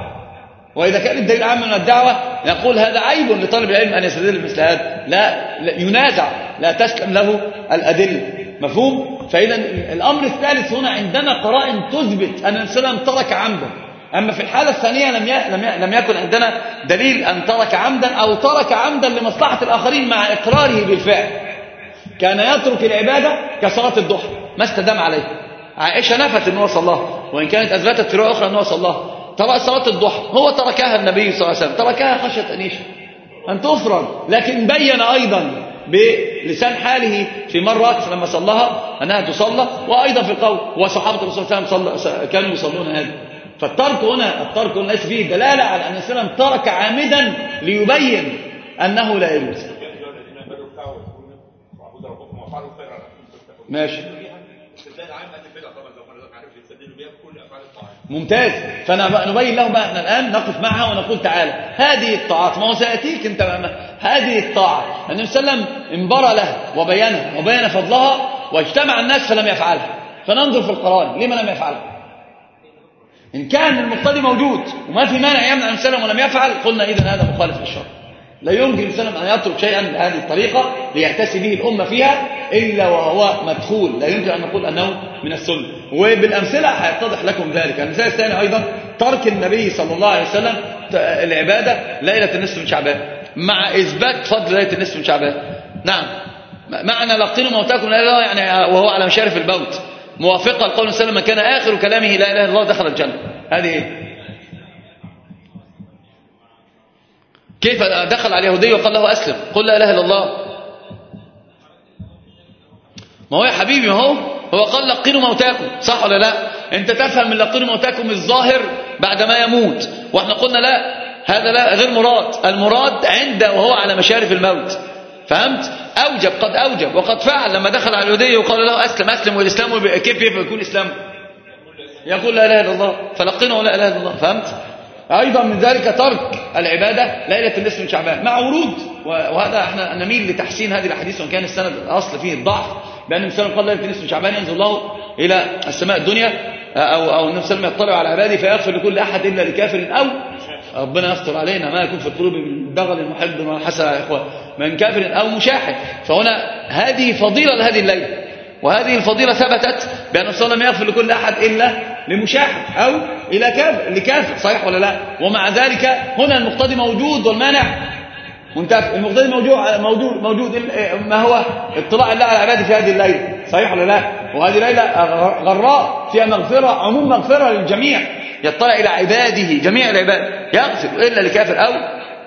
وإذا كان الدليل أعم من الدعوة نقول هذا عيب لطالب العلم أن يستدل بمثل هذا. لا ينازع لا تسلم له الأدلة. مفهوم؟ فإذا الأمر الثالث هنا عندنا قرائن تثبت أن الإنسان ترك عمدا أما في الحالة الثانية لم لم لم يكن عندنا دليل أن ترك عمدا أو ترك عمدا لمصلحة الآخرين مع إقراره بالفعل. كان يترك العبادة كصلاة الضحى ما استدام عليه. عائشة نفت أنه صلاها وإن كانت أثبتت في رواية أخرى أنه صلاها ترى صلاة الضحى هو تركها النبي صلى الله عليه وسلم تركها خشية أن أن تفرض لكن بين أيضا بلسان حاله في مرات لما صلىها أنها تصلى وأيضا في القول وصحابة الرسول صلى الله عليه وسلم كانوا يصلون هذا فالترك هنا الترك ليس فيه دلالة على أن السلام ترك عامدا ليبين أنه لا يجوز. ماشي. ممتاز. فنبين لهم بقى الآن نقف معها ونقول تعالى هذه الطاعات ما هو سيأتيك أنت هذه الطاعة. النبي صلى الله عليه وسلم انبرى لها وبينها وبين فضلها واجتمع الناس فلم يفعلها. فننظر في القرآن لما لم يفعلها؟ إن كان المقتضي موجود وما في مانع يمنع الإنسان ولم يفعل قلنا إذا هذا مخالف للشرع. لا يمكن الإنسان أن يترك شيئا بهذه الطريقة ليعتسي به الأمة فيها إلا وهو مدخول. لا يمكن أن نقول أنه من السنة. وبالأمثلة هيتضح لكم ذلك. المثال الثاني أيضا ترك النبي صلى الله عليه وسلم العبادة ليلة النصف من شعبان. مع إثبات فضل ليلة النصف من شعبان. نعم. معنى لقنوا موتاكم لا يعني وهو على مشارف الموت. موافقة لقول وسلم من كان آخر كلامه لا إله إلا الله دخل الجنة. هذه إيه؟ كيف دخل على اليهودي وقال له أسلم؟ قل لا إله إلا الله. ما هو يا حبيبي هو؟ هو قال لقنوا موتاكم. صح ولا لا؟ أنت تفهم من لقنوا موتاكم الظاهر بعد ما يموت. وإحنا قلنا لا هذا لا غير مراد. المراد عند وهو على مشارف الموت. فهمت؟ أوجب قد أوجب. وقد فعل لما دخل على اليهودية وقال له أسلم أسلم والإسلام كيف يكون إسلام. يقول لا إله إلا الله. فلقنه لا إله إلا الله. فهمت؟ أيضا من ذلك ترك العبادة ليلة النصف من شعبان. مع ورود. وهذا إحنا نميل لتحسين هذه الأحاديث وإن كان السند الأصل فيه الضعف. بأن وسلم قال ليلة النصف من شعبان ينزل الله إلى السماء الدنيا أو أو النبي صلى الله عليه وسلم يطلع على عباده فيغفر لكل أحد إلا لكافر أو ربنا يستر علينا ما يكون في القلوب من دغل المحب ما حسن يا إخوان من كافر أو مشاحن فهنا هذه فضيلة لهذه الليلة. وهذه الفضيلة ثبتت بأن صلى الله عليه وسلم يغفر لكل أحد إلا لمشاحن أو إلى كافر لكافر صحيح ولا لا؟ ومع ذلك هنا المقتضي موجود والمانع. منتفع المقتضي موجود موجود موجود ما هو؟ اطلاع الله على عباده في هذه الليلة. صحيح ولا لا؟ وهذه ليلة غراء فيها مغفرة عموم مغفرة للجميع. يطلع إلى عباده جميع العباد. يغفر إلا لكافر أو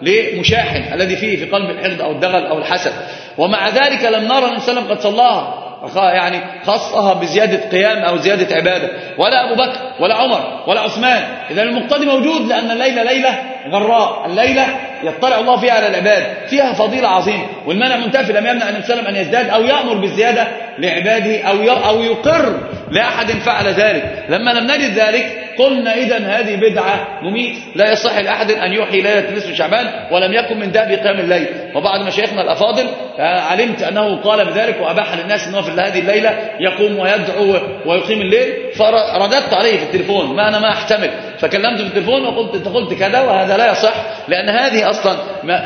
لمشاحن الذي فيه في قلب الحقد أو الدغل أو الحسد. ومع ذلك لم نرى النبي صلى الله عليه وسلم قد صلاها يعني خصها بزيادة قيام أو زيادة عبادة. ولا أبو بكر ولا عمر ولا عثمان. إذا المقتضي موجود لأن الليلة ليلة غراء. الليلة يطلع الله فيها على العباد فيها فضيلة عظيمة. والمانع منتفي لم يمنع النبي صلى الله عليه وسلم أن يزداد أو يأمر بالزيادة لعباده أو أو يقر لأحد فعل ذلك. لما لم نجد ذلك قلنا إذا هذه بدعة مميت لا يصح لأحد أن يوحي ليلة نصف شعبان ولم يكن من دأب قيام الليل. وبعد مشايخنا الأفاضل علمت أنه قال بذلك وأباح للناس أنه في هذه الليلة يقوم ويدعو ويقيم الليل. فرددت عليه في التليفون ما أنا ما أحتمل. فكلمت في التليفون وقلت أنت قلت كذا وهذا لا يصح لأن هذه أصلا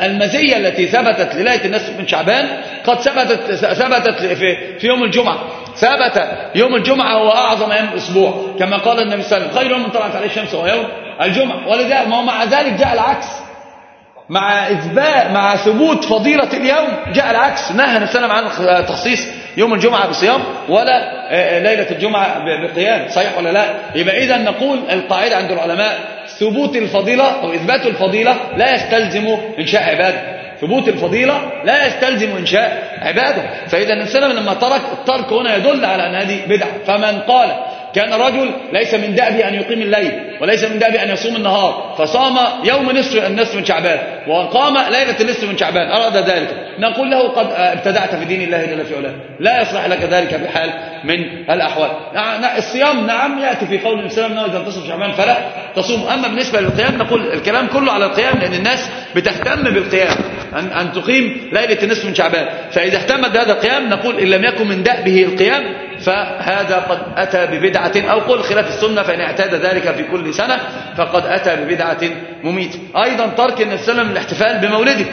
المزية التي ثبتت لليلة النصف من شعبان قد ثبتت ثبتت في, في يوم الجمعة. ثبت يوم الجمعة هو أعظم أيام الأسبوع. كما قال النبي صلى الله عليه وسلم خير يوم طلعت عليه الشمس هو يوم الجمعة. ولذلك ما هو مع ذلك جاء العكس. مع إثبات مع ثبوت فضيلة اليوم جاء العكس. نهى وسلم عن تخصيص يوم الجمعة بصيام ولا ليلة الجمعة بقيام. صحيح ولا لا؟ يبقى إذا نقول القاعدة عند العلماء ثبوت الفضيلة أو إثبات الفضيلة لا يستلزم إنشاء عبادة. ثبوت الفضيلة لا يستلزم إنشاء عبادة. فإذا وسلم لما ترك الترك هنا يدل على أن هذه بدعة. فمن قال كان رجل ليس من دأبه أن يقيم الليل وليس من دأبه أن يصوم النهار فصام يوم نصف النصف من شعبان وقام ليلة النصف من شعبان أراد ذلك. نقول له قد ابتدعت في دين الله جل في علاه. لا يصلح لك ذلك بحال من الأحوال. الصيام نعم يأتي في قول الإسلام أنه إذا انتصف شعبان فلا تصوم. أما بالنسبة للقيام نقول الكلام كله على القيام لأن الناس بتهتم بالقيام. أن, أن تقيم ليلة النصف من شعبان. فإذا اهتمت بهذا القيام نقول إن لم يكن من دأبه القيام فهذا قد أتى ببدعة أو قل خلاف السنة فإن اعتاد ذلك في كل سنة فقد أتى ببدعة مميتة. أيضا ترك النبي صلى الله عليه وسلم الاحتفال بمولده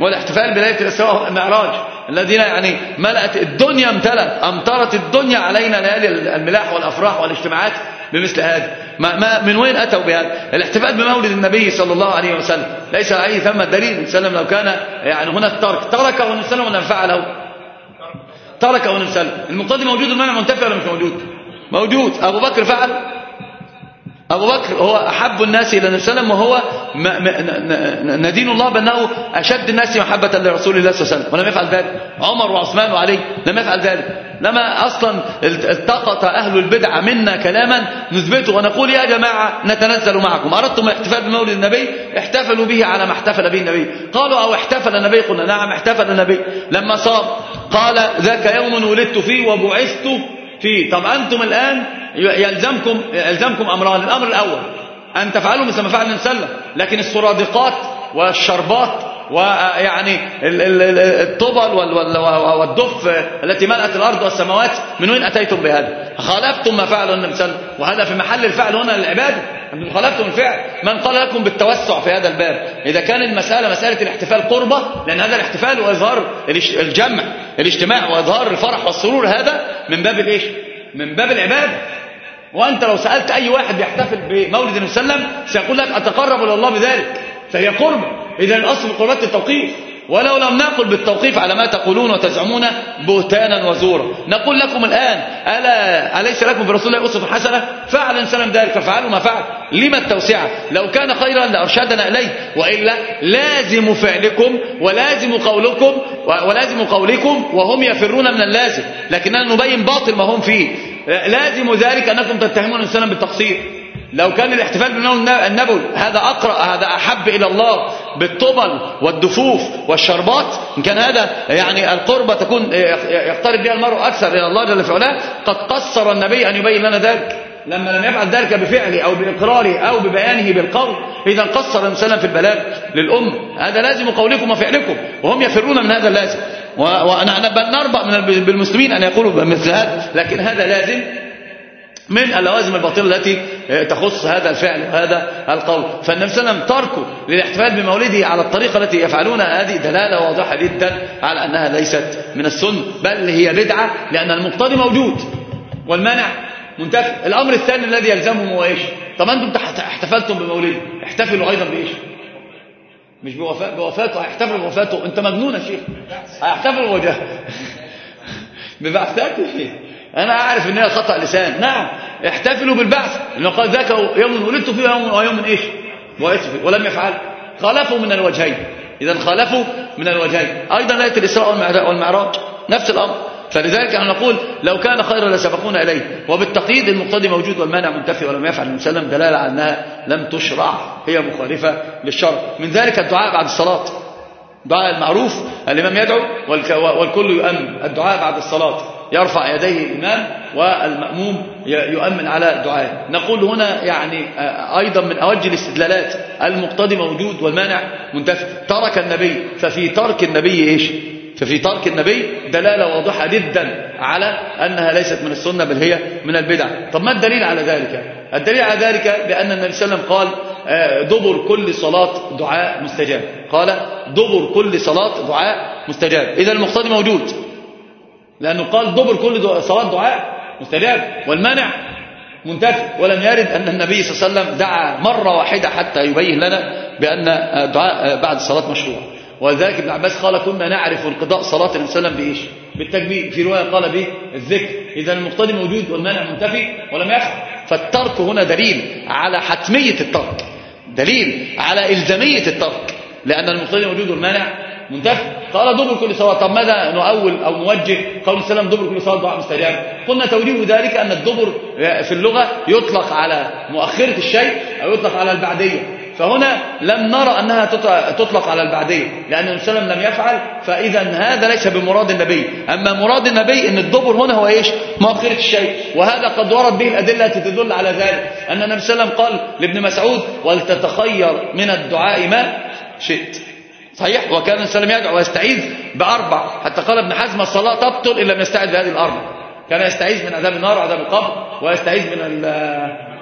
والاحتفال بليلة الإسراء والمعراج الذين يعني ملأت الدنيا امتلأت أمطرت الدنيا علينا ليالي الملاح والأفراح والاجتماعات. بمثل هذا. ما, ما من وين أتوا بهذا؟ الاحتفال بمولد النبي صلى الله عليه وسلم. ليس أي ثم دليل. وسلم لو كان يعني هنا الترك تركه النبي صلى وسلم فعله تركه النبي صلى المقتضي موجود المانع منتفع ولا مش موجود؟ موجود. أبو بكر فعل. أبو بكر هو أحب الناس إلى النبي صلى الله عليه وسلم وهو ندين الله بأنه أشد الناس محبة لرسول الله صلى الله عليه وسلم. ولم يفعل ذلك. عمر وعثمان وعلي لم يفعل ذلك. لما أصلا التقط أهل البدع منا كلاما نثبته ونقول يا جماعة نتنزل معكم. أردتم الاحتفال بمولد النبي؟ احتفلوا به على ما احتفل به النبي. قالوا أو احتفل النبي؟ قلنا نعم احتفل النبي. لما صام قال ذاك يوم ولدت فيه وبعثت فيه. طب أنتم الآن يلزمكم, يلزمكم أمران. الأمر الأول أن تفعلوا مثل ما فعل وسلم. لكن السرادقات والشربات ويعني الطبل والدف التي ملأت الأرض والسماوات من وين أتيتم بهذا؟ خالفتم ما فعل النبي صلى الله عليه وسلم. وهذا في محل الفعل هنا للعبادة. خالفتم الفعل. من قال لكم بالتوسع في هذا الباب؟ إذا كان المسألة مسألة الاحتفال قربة لأن هذا الاحتفال وإظهار الجمع الاجتماع وإظهار الفرح والسرور هذا من باب الإيش؟ من باب العبادة. وأنت لو سألت أي واحد يحتفل بمولد النبي صلى الله عليه وسلم سيقول لك أتقرب إلى الله بذلك فهي قربة إذا الأصل قربة التوقيف ولو لم نقل بالتوقيف على ما تقولون وتزعمون بهتانا وزورا. نقول لكم الآن ألا أليس لكم في رسول الله أسوة حسنة؟ فعل سلم ذلك ففعلوا ما فعل. لما التوسعة؟ لو كان خيرا لأرشدنا إليه. وإلا لازم فعلكم ولازم قولكم ولازم قولكم وهم يفرون من اللازم. لكننا نبين باطل ما هم فيه. لازم ذلك أنكم تتهمون السلام بالتقصير. لو كان الاحتفال بالمولد النبوي هذا أقرأ هذا أحب إلى الله بالطبل والدفوف والشربات. إن كان هذا يعني القربة تكون يقترب بها المرء أكثر إلى الله جل في علاه قد قصر النبي أن يبين لنا ذلك. لما لم يفعل ذلك بفعله أو بإقراره أو ببيانه بالقول إذا قصر النبي في البلاغ للأمة هذا لازم قولكم وفعلكم وهم يفرون من هذا اللازم. ونحن نربأ من بالمسلمين أن يقولوا مثل هذا لكن هذا لازم من اللوازم الباطلة التي تخص هذا الفعل وهذا القول. فالنبي صلى الله عليه وسلم تركه للاحتفال بمولده على الطريقة التي يفعلونها هذه دلالة واضحة جدا على أنها ليست من السنة بل هي بدعة لأن المقتضي موجود والمانع منتفع الأمر الثاني الذي يلزمهم هو إيش؟ طب أنتم احتفلتم بمولده احتفلوا أيضا بإيش؟ مش بوفاة بوفاته هيحتفلوا بوفاته. أنت مجنون يا شيخ. هيحتفلوا بوجهه. ببعثاته أنا أعرف إن هي خطأ لسان. نعم احتفلوا بالبعث. لأنه قال ذاك يوم ولدت فيه يوم ويوم إيش؟ ولم يفعل. خالفوا من الوجهين. إذا خالفوا من الوجهين. أيضا ليلة الإسراء والمعراج. نفس الأمر. فلذلك أنا نقول لو كان خيرا لسبقونا إليه. وبالتقييد المقتضي موجود والمانع منتفي ولم يفعل النبي صلى دلالة على أنها لم تشرع. هي مخالفة للشرع. من ذلك الدعاء بعد الصلاة. دعاء المعروف الإمام يدعو والكل يؤمن. الدعاء بعد الصلاة. يرفع يديه الإمام والمأموم يؤمن على دعائه نقول هنا يعني أيضا من أوجه الاستدلالات المقتضي موجود والمانع منتفي. ترك النبي ففي ترك النبي إيش؟ ففي ترك النبي دلالة واضحة جدا على أنها ليست من السنة بل هي من البدع. طب ما الدليل على ذلك؟ الدليل على ذلك بأن النبي صلى الله عليه وسلم قال دبر كل صلاة دعاء مستجاب. قال دبر كل صلاة دعاء مستجاب. إذا المقتضي موجود. لأنه قال دبر كل صلاة دعاء مستجاب والمانع منتفي ولم يرد أن النبي صلى الله عليه وسلم دعا مرة واحدة حتى يبين لنا بأن الدعاء بعد الصلاة مشروع. ولذلك ابن عباس قال كنا نعرف انقضاء صلاة النبي صلى الله عليه وسلم بإيش؟ بالتكبير. في رواية قال به الذكر. إذا المقتضي موجود والمانع منتفي ولم يفعل فالترك هنا دليل على حتمية الترك. دليل على إلزامية الترك. لأن المقتضي موجود والمانع منتفي قال دبر كل صلاة. طب ماذا نؤول أو نوجه؟ قول السلام دبر كل صلاة دعاء مستجاب. قلنا توجيه ذلك أن الدبر في اللغة يطلق على مؤخرة الشيء أو يطلق على البعدية. فهنا لم نرى أنها تطلق على البعدية. لأن النبي صلى الله عليه وسلم لم يفعل. فإذا هذا ليس بمراد النبي. أما مراد النبي أن الدبر هنا هو إيش؟ مؤخرة الشيء. وهذا قد ورد به الأدلة التي تدل على ذلك. أن النبي صلى الله عليه وسلم قال لابن مسعود ولتتخير من الدعاء ما شئت. صحيح؟ وكان وسلم يدعو ويستعيذ بأربع. حتى قال ابن حزم الصلاة تبطل إن لم يستعيذ بهذه الأربع. كان يستعيذ من عذاب النار وعذاب القبر ويستعيذ من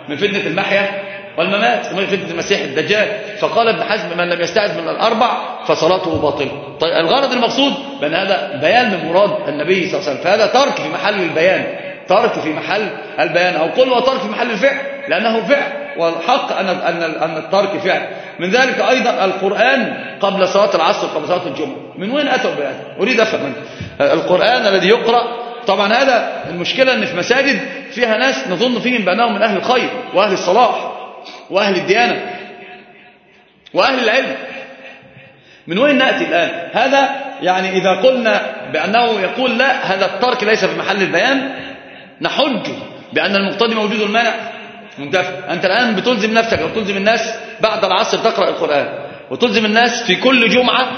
من فتنة المحيا والممات ومن فتنة المسيح الدجال. فقال ابن حزم من لم يستعذ من الأربع فصلاته باطلة. طيب الغرض المقصود بأن هذا بيان من مراد النبي صلى الله عليه وسلم. فهذا ترك في محل البيان. ترك في محل البيان. أو قل وترك في محل الفعل لأنه فعل. والحق أن أن أن الترك فعل. من ذلك أيضا القرآن قبل صلاة العصر قبل صلاة الجمعة. من وين أتوا بهذا أريد أفهم القرآن الذي يقرأ طبعا هذا المشكلة أن في مساجد فيها ناس نظن فيهم بأنهم من أهل الخير وأهل الصلاح وأهل الديانة وأهل العلم. من وين نأتي الآن؟ هذا يعني إذا قلنا بأنه يقول لا هذا الترك ليس في محل البيان نحج بأن المقتضي موجود المانع. منتفع أنت الآن بتلزم نفسك أو تلزم الناس بعد العصر تقرأ القرآن. وتلزم الناس في كل جمعة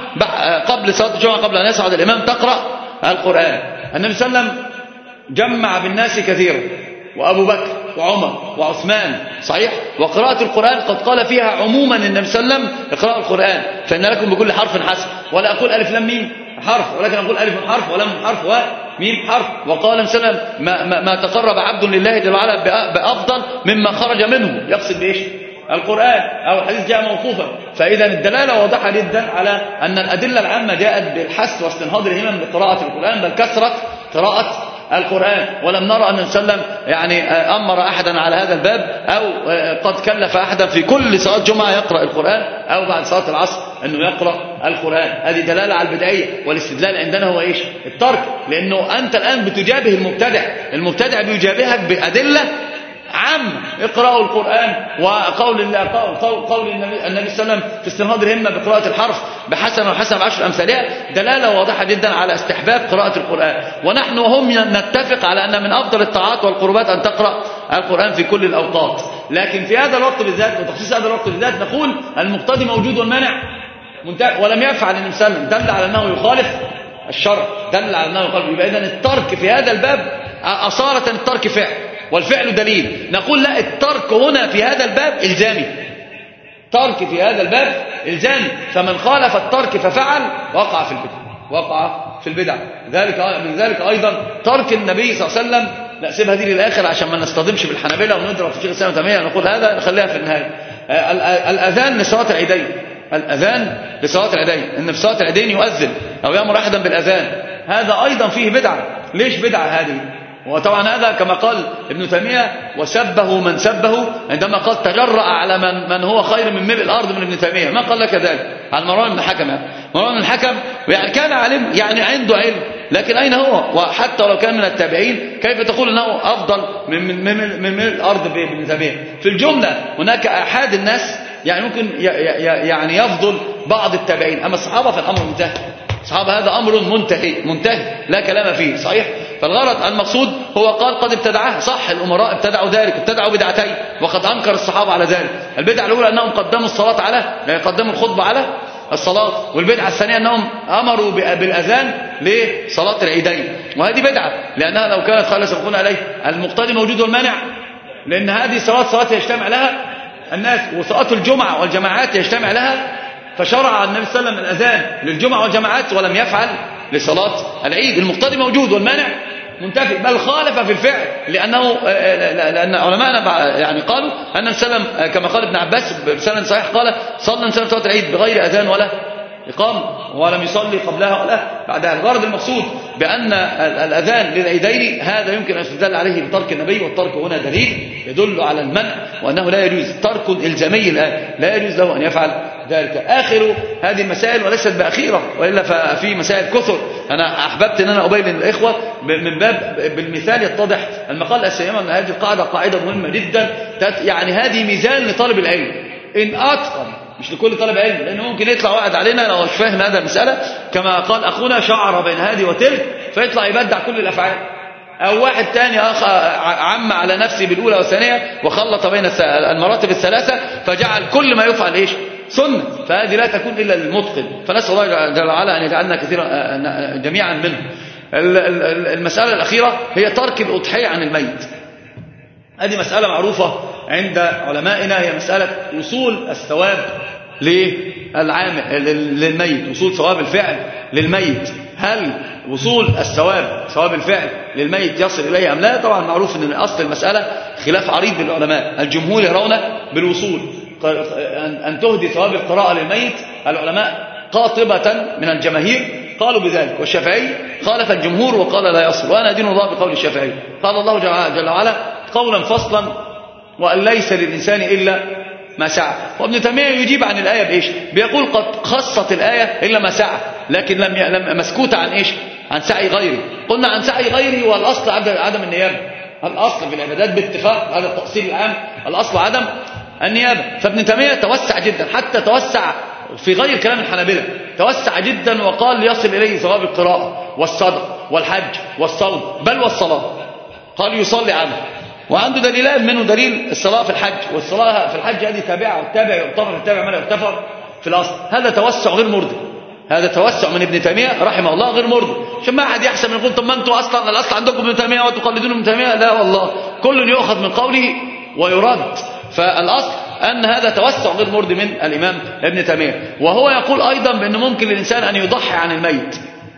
قبل صلاة الجمعة قبل أن يصعد الإمام تقرأ القرآن. النبي صلى الله عليه وسلم جمع بالناس كثيرا. وأبو بكر وعمر وعثمان. صحيح؟ وقراءة القرآن قد قال فيها عموما النبي صلى الله عليه وسلم اقرأوا القرآن. فإن لكم بكل حرف حسن. ولا أقول ألف لم ميم حرف ولكن أقول ألف حرف ولم حرف وميم حرف. وقال وسلم ما, ما, ما تقرب عبد لله جل وعلا بأفضل مما خرج منه. يقصد بإيش؟ القرآن. أو الحديث جاء موقوفا. فإذا الدلالة واضحة جدا على أن الأدلة العامة جاءت بالحث واستنهاض الهمم لقراءة القرآن بل كثرة قراءة القرآن. ولم نرى أن وسلم يعني أمر أحدا على هذا الباب أو قد كلف أحدا في كل صلاة جمعة يقرأ القرآن أو بعد صلاة العصر أنه يقرأ القرآن. هذه دلالة على البدعية والاستدلال عندنا هو إيش؟ الترك. لأنه أنت الآن بتجابه المبتدع. المبتدع بيجابهك بأدلة عام. اقرأوا القرآن وقول الله قول, قول النبي, النبي صلى الله عليه وسلم في استنهاض الهمة بقراءة الحرف بحسن وحسن عشر أمثالها دلالة واضحة جدا على استحباب قراءة القرآن. ونحن وهم نتفق على أن من أفضل الطاعات والقربات أن تقرأ القرآن في كل الأوقات. لكن في هذا الوقت بالذات وتخصيص هذا الوقت بالذات نقول المقتضي موجود والمانع. ولم يفعل النبي صلى الله عليه وسلم دل على أنه يخالف الشرع. دل على أنه يخالف. يبقى إذن الترك في هذا الباب أصالة الترك فعل. والفعل دليل. نقول لا الترك هنا في هذا الباب إلزامي. ترك في هذا الباب إلزامي. فمن خالف الترك ففعل وقع في البدع. وقع في البدع. ذلك من ذلك أيضا ترك النبي صلى الله عليه وسلم. لا سيبها دي للآخر عشان ما نصطدمش بالحنابلة ونضرب في شيخ الإسلام تماما نقول هذا خليها في النهاية. الأذان لصلاة العيدين. الأذان لصلاة العيدين. إن في صلاة العيدين يؤذن أو يأمر أحدا بالأذان. هذا أيضا فيه بدعة. ليش بدعة هذه؟ وطبعا هذا كما قال ابن تيمية وسبه من سبه عندما قال تجرأ على من, من هو خير من ملء الأرض من ابن تيمية. ما قال لك ذلك؟ عن مروان بن الحكم. مروان بن الحكم يعني كان علم يعني عنده علم لكن أين هو؟ وحتى لو كان من التابعين كيف تقول أنه أفضل من, من, من, من ملء الأرض بابن تيمية؟ في الجملة هناك أحد الناس يعني ممكن يعني يفضل بعض التابعين. أما الصحابة فالأمر منتهي. الصحابة هذا أمر منتهي منتهي لا كلام فيه صحيح؟ فالغرض المقصود هو قال قد ابتدعها صح الأمراء ابتدعوا ذلك ابتدعوا بدعتين وقد أنكر الصحابة على ذلك. البدعة الأولى أنهم قدموا الصلاة على يعني قدموا الخطبة على الصلاة والبدعة الثانية أنهم أمروا بالأذان لصلاة العيدين. وهذه بدعة لأنها لو كانت خالص سبقون عليه المقتضي موجود والمانع لأن هذه صلاة صلاة يجتمع لها الناس وصلاة الجمعة والجماعات يجتمع لها فشرع النبي صلى الله عليه وسلم الأذان للجمعة والجماعات ولم يفعل لصلاة العيد. المقتضي موجود والمانع منتفي بل خالف في الفعل لأنه لأن علماءنا يعني قالوا أن السلام كما قال ابن عباس بسنة صحيح قال صلى النبي صلاة العيد بغير أذان ولا إقامة ولم يصلي قبلها ولا بعدها. الغرض المقصود بأن الأذان للعيدين هذا يمكن أن يستدل عليه بترك النبي والترك هنا دليل يدل على المنع وأنه لا يجوز ترك إلزامي الآن لا يجوز له أن يفعل ذلك. آخر هذه المسائل وليست بأخيرة وإلا ففي مسائل كثر. أنا أحببت أن أنا أبين للإخوة من باب بالمثال يتضح المقال السيما أن هذه القاعدة قاعدة مهمة جدا. يعني هذه ميزان لطالب العلم. إن أتقن مش لكل طالب علم لأنه ممكن يطلع واحد علينا لو مش فاهم هذا المسألة. كما قال أخونا شعر بين هذه وتلك فيطلع يبدع كل الأفعال. أو واحد تاني أخ عم على نفسه بالأولى والثانية وخلط بين المراتب الثلاثة فجعل كل ما يفعل إيش؟ سنة فهذه لا تكون إلا للمتقن. فنسأل الله جل وعلا أن يجعلنا كثيرا جميعا منه المسألة الأخيرة هي ترك الأضحية عن الميت. هذه مسألة معروفة عند علمائنا هي مسألة وصول الثواب للعام للميت. وصول ثواب الفعل للميت. هل وصول الثواب ثواب الفعل للميت يصل إليه أم لا؟ طبعا معروف أن أصل المسألة خلاف عريض للعلماء. الجمهور يرون بالوصول. أن تهدي ثواب القراءة للميت العلماء قاطبة من الجماهير. قالوا بذلك. والشافعي خالف الجمهور وقال لا يصل. وأنا دين الله بقول الشافعي. قال الله جل وعلا قولا فصلا وأن ليس للإنسان إلا ما سعى. وابن تيمية يجيب عن الآية بإيش؟ بيقول قد خصت الآية إلا ما سعى. لكن لم لم مسكوت عن إيش؟ عن سعي غيره قلنا عن سعي غيره والأصل عدم النيابة. الأصل في العبادات باتفاق هذا التأصيل العام. الأصل عدم النيابة. فابن تيمية توسع جدا حتى توسع في غير كلام الحنابلة. توسع جدا وقال يصل إليه ثواب القراءة والصدق والحج والصوم بل والصلاة. قال يصلي عنه. وعنده دليلان منه دليل الصلاة في الحج. والصلاة في الحج هذه تابعة والتابع يغتفر التابع لا يغتفر في الأصل. هذا توسع غير مرضي. هذا توسع من ابن تيمية رحمه الله غير مرضي. عشان ما أحد يحسب يقول طب ما أنتم أصلا الأصل عندكم ابن تيمية وتقلدون ابن تيمية؟ لا والله. كل يؤخذ من قوله ويرد. فالأصل أن هذا توسع غير مرضي من الإمام ابن تيمية. وهو يقول أيضا بأنه ممكن للإنسان أن يضحي عن الميت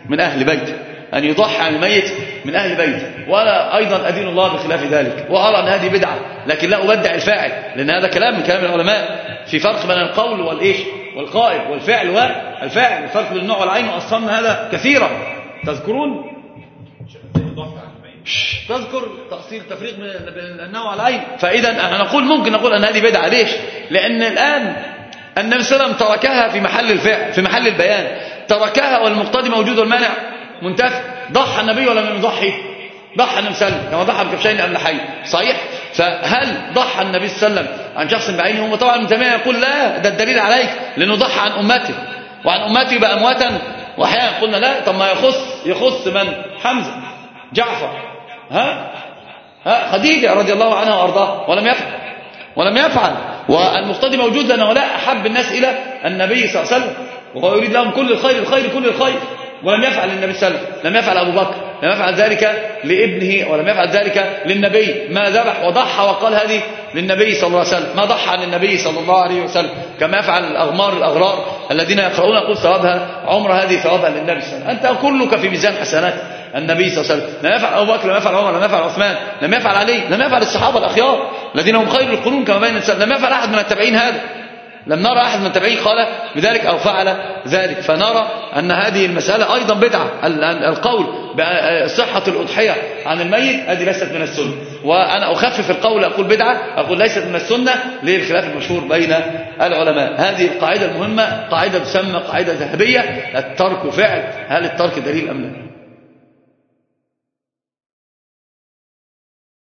من أهل بيته أن يضحي عن الميت من أهل بيته وأنا أيضا أدين الله بخلاف ذلك. وأرى أن هذه بدعة. لكن لا أبدع الفاعل. لأن هذا كلام من كلام العلماء. في فرق بين القول والإيش؟ والقائل والفعل والفاعل الفرق بين النوع والعين. وأصلنا هذا كثيرا. تذكرون؟ تذكر تأصيل تفريق بين النوع والعين فإذا نقول ممكن نقول أن هذه بدعة ليش؟ لأن الآن النبي صلى الله عليه وسلم تركها في محل الفعل في محل البيان. تركها والمقتضي موجود والمانع. منتفع ضحى النبي ولم يضحي ضحى النبي صلى الله عليه وسلم. كما ضحى بكبشين قبل حي صحيح؟ فهل ضحى النبي صلى الله عليه وسلم عن شخص بعينه؟ هو طبعا ابن تيمية يقول لا ده الدليل عليك. لأنه ضحى عن أمته. وعن أمته بقى امواتا. واحيانا قلنا لا طب ما يخص يخص من؟ حمزة. جعفر. ها؟ ها؟ خديجة رضي الله عنها وأرضاها. ولم يفعل. ولم يفعل. والمقتضي موجود لأنه لا أحب الناس إلى النبي صلى الله عليه وسلم. وهو يريد لهم كل الخير الخير كل الخير. ولم يفعل للنبي صلى الله عليه وسلم. لم يفعل أبو بكر. لم يفعل ذلك لابنه. ولم يفعل ذلك للنبي. ما ذبح وضحى وقال هذه للنبي صلى الله عليه وسلم. ما ضحى عن النبي صلى الله عليه وسلم. كما يفعل الأغمار الأغرار الذين يقرؤون يقول ثوابها عمر هذه ثوابها للنبي صلى الله عليه وسلم. أنت كلك في ميزان حسنات. النبي صلى الله عليه وسلم لم يفعل أبو بكر لم يفعل عمر لم يفعل عثمان لم يفعل علي لم يفعل الصحابة الأخيار الذين هم خير القرون كما بين لم يفعل أحد من التابعين هذا. لم نرى أحد من التابعين قال بذلك أو فعل ذلك. فنرى أن هذه المسألة أيضا بدعة. القول بصحة الأضحية عن الميت هذه ليست من السنة. وأنا أخفف القول أقول بدعة أقول ليست من السنة للخلاف المشهور بين العلماء. هذه القاعدة المهمة قاعدة تسمى قاعدة ذهبية الترك فعل. هل الترك دليل أم لا؟